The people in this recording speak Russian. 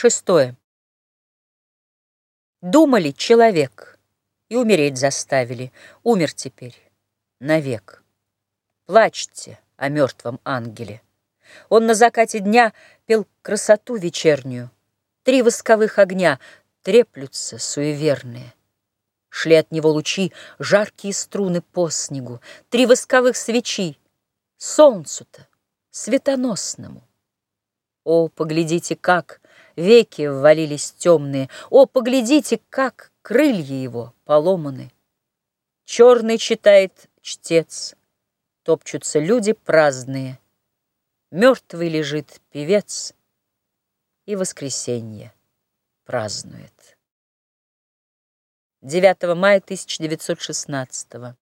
Шестое. Думали человек, и умереть заставили. Умер теперь навек. Плачьте о мертвом ангеле. Он на закате дня пел красоту вечернюю. Три восковых огня треплются суеверные. Шли от него лучи, жаркие струны по снегу, Три восковых свечи, солнцу-то, светоносному. О, поглядите, как веки ввалились темные, О, поглядите, как крылья его поломаны. Черный читает чтец, топчутся люди праздные, Мертвый лежит певец, и воскресенье празднует. 9 мая 1916